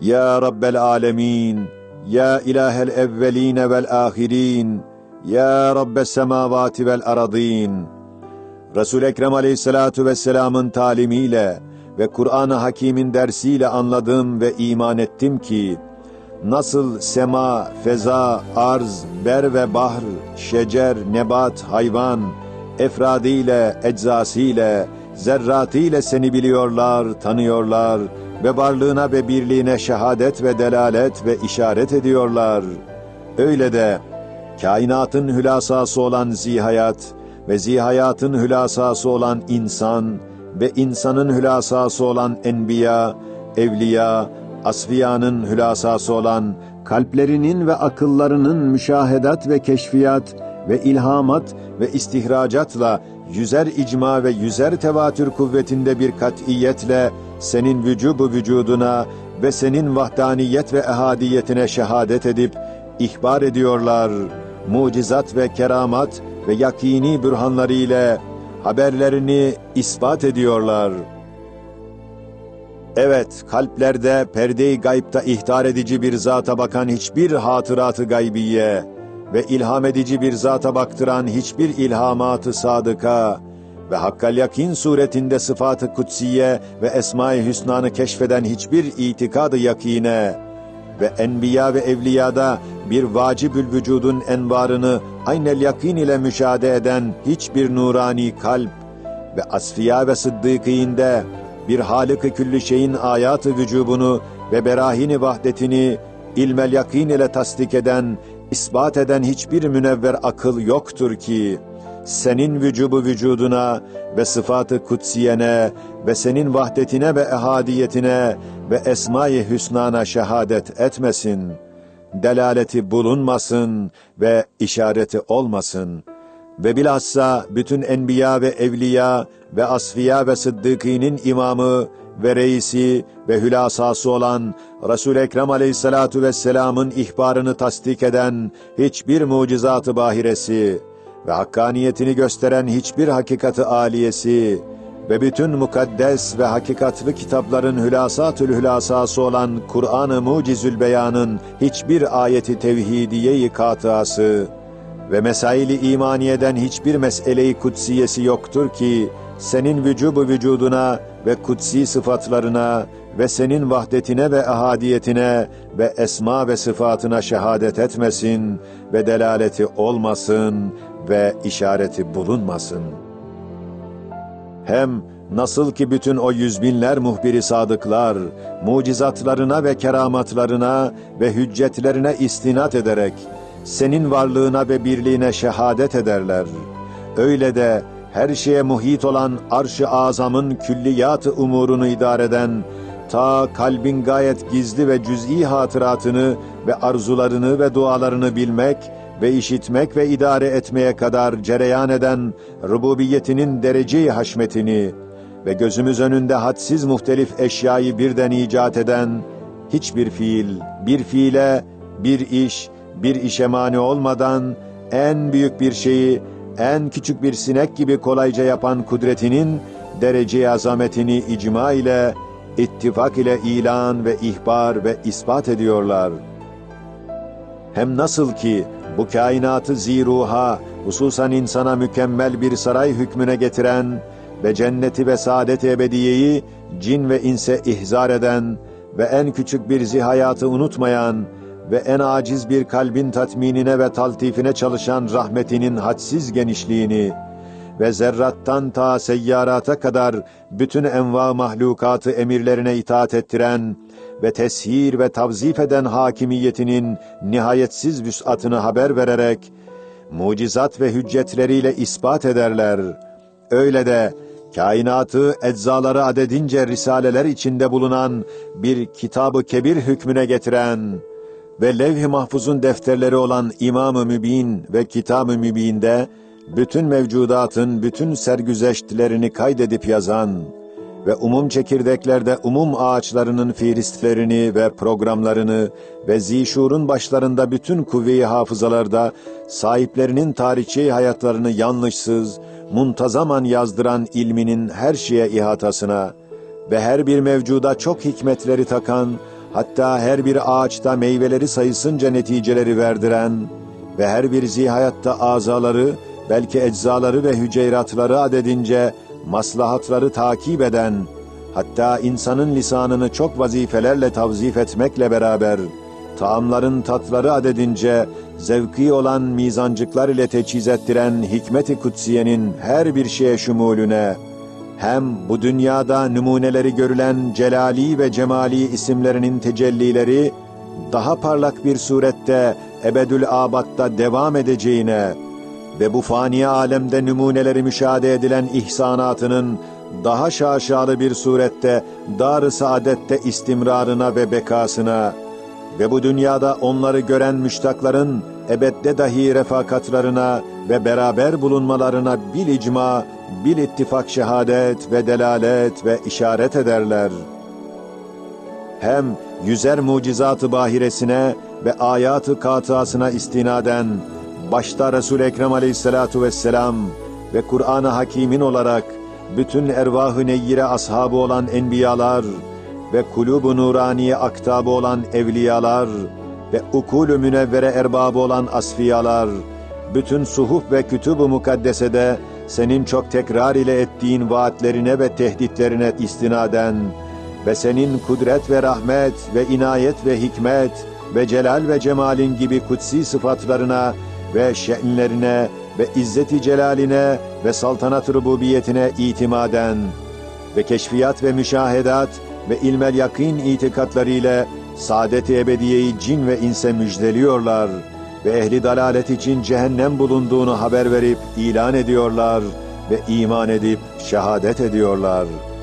Ya Rabbel alemin, Ya ilahel evveline vel ahirin, Ya Rabbes semavati vel aradin. Resul Ekrem Aleyhissalatu vesselam'ın talimiyle ve Kur'an-ı Hakîm'in dersiyle anladım ve iman ettim ki nasıl sema, feza, arz, ber ve bahr, şecer, nebat, hayvan, efradiyle, eczasıyla, zerratıyla seni biliyorlar, tanıyorlar ve varlığına ve birliğine şehadet ve delalet ve işaret ediyorlar. Öyle de kainatın hülasası olan zihayat ve zihayatın hülasası olan insan ve insanın hülasası olan enbiya, evliya, asfiyanın hülasası olan kalplerinin ve akıllarının müşahedat ve keşfiyat ve ilhamat ve istihracatla yüzer icma ve yüzer tevatür kuvvetinde bir katiyetle senin vücubu vücuduna ve senin vahdaniyet ve ehadiyetine şehadet edip ihbar ediyorlar. Mucizat ve keramat ve yakini bürhanları ile haberlerini ispat ediyorlar. Evet, kalplerde perde-i gaybta ihtar edici bir zata bakan hiçbir hatıratı gaybiye ve ilham edici bir zata baktıran hiçbir ilhamatı sadıka ve hakkal yakin suretinde sıfatı kutsiye ve esma-i hüsnanı keşfeden hiçbir itikadı yakine ve enbiya ve evliyada bir vacibül vücudun envarını aynel yakin ile müşahede eden hiçbir nurani kalp ve asfiya ve sıddıkîinde bir halık-ı külli şeyin ayatı vücubunu ve berahini vahdetini ilmel yakin ile tasdik eden, ispat eden hiçbir münevver akıl yoktur ki, senin vücubu vücuduna ve sıfatı kutsiyene ve senin vahdetine ve ehadiyetine ve esma-i hüsnana şehadet etmesin, delaleti bulunmasın ve işareti olmasın.'' ve bilhassa bütün enbiya ve evliya ve asfiya ve sıddıkinin imamı ve reisi ve hülasası olan Resul-i Ekrem aleyhissalatu vesselamın ihbarını tasdik eden hiçbir mucizatı bahiresi ve hakkaniyetini gösteren hiçbir hakikati aliyesi ve bütün mukaddes ve hakikatlı kitapların hülasatül hülasası olan Kur'an-ı Mucizül Beyan'ın hiçbir ayeti tevhidiye-i katıası ve mesaili imaniyeden hiçbir meseleyi kutsiyesi yoktur ki, senin vücubu vücuduna ve kutsi sıfatlarına ve senin vahdetine ve ahadiyetine ve esma ve sıfatına şehadet etmesin ve delaleti olmasın ve işareti bulunmasın. Hem nasıl ki bütün o yüz binler muhbiri sadıklar, mucizatlarına ve keramatlarına ve hüccetlerine istinat ederek, senin varlığına ve birliğine şehadet ederler. Öyle de her şeye muhit olan arş-ı azamın külliyat umurunu idare eden, ta kalbin gayet gizli ve cüz'i hatıratını ve arzularını ve dualarını bilmek ve işitmek ve idare etmeye kadar cereyan eden rububiyetinin derece haşmetini ve gözümüz önünde hadsiz muhtelif eşyayı birden icat eden hiçbir fiil, bir fiile, bir iş, bir işe mani olmadan en büyük bir şeyi en küçük bir sinek gibi kolayca yapan kudretinin derece azametini icma ile, ittifak ile ilan ve ihbar ve ispat ediyorlar. Hem nasıl ki bu kainatı ziruha, hususan insana mükemmel bir saray hükmüne getiren ve cenneti ve saadet ebediyeyi cin ve inse ihzar eden ve en küçük bir zihayatı unutmayan ve en aciz bir kalbin tatminine ve taltifine çalışan rahmetinin hadsiz genişliğini ve zerrattan ta seyyarata kadar bütün enva mahlukatı emirlerine itaat ettiren ve teshir ve tavzif eden hakimiyetinin nihayetsiz vüs'atını haber vererek, mucizat ve hüccetleriyle ispat ederler. Öyle de, kainatı eczaları adedince risaleler içinde bulunan bir kitabı kebir hükmüne getiren, ve levh-i mahfuzun defterleri olan İmam-ı Mübin ve Kitab-ı Mübin'de bütün mevcudatın bütün sergüzeştlerini kaydedip yazan ve umum çekirdeklerde umum ağaçlarının fiilistlerini ve programlarını ve zişurun başlarında bütün kuvve-i hafızalarda sahiplerinin tarihçi hayatlarını yanlışsız, muntazaman yazdıran ilminin her şeye ihatasına ve her bir mevcuda çok hikmetleri takan hatta her bir ağaçta meyveleri sayısınca neticeleri verdiren ve her bir zihayatta azaları, belki eczaları ve hüceyratları adedince maslahatları takip eden, hatta insanın lisanını çok vazifelerle tavzif etmekle beraber, taamların tatları adedince zevki olan mizancıklar ile teçhiz ettiren hikmet-i kutsiyenin her bir şeye şumulüne, hem bu dünyada numuneleri görülen celali ve cemali isimlerinin tecellileri, daha parlak bir surette ebedül abatta devam edeceğine ve bu fani alemde numuneleri müşahede edilen ihsanatının daha şaşalı bir surette dar-ı saadette istimrarına ve bekasına ve bu dünyada onları gören müştakların ebedde dahi refakatlarına ve beraber bulunmalarına bil icma, bil ittifak şehadet ve delalet ve işaret ederler. Hem yüzer mucizatı bahiresine ve ayatı katıasına istinaden, başta Resul-i Ekrem aleyhissalatu vesselam ve Kur'an-ı Hakîm'in olarak bütün ervah-ı neyyire ashabı olan enbiyalar ve kulub-u nuraniye aktabı olan evliyalar ve ukul-ü münevvere erbabı olan asfiyalar, bütün suhuf ve kütub-u mukaddesede senin çok tekrar ile ettiğin vaatlerine ve tehditlerine istinaden ve senin kudret ve rahmet ve inayet ve hikmet ve celal ve cemalin gibi kutsi sıfatlarına ve şe'nlerine ve izzeti celaline ve saltanat rububiyetine itimaden ve keşfiyat ve müşahedat ve ilmel yakîn itikatlarıyla saadet-i ebediyeyi cin ve inse müjdeliyorlar ve ehli dalalet için cehennem bulunduğunu haber verip ilan ediyorlar ve iman edip şehadet ediyorlar.''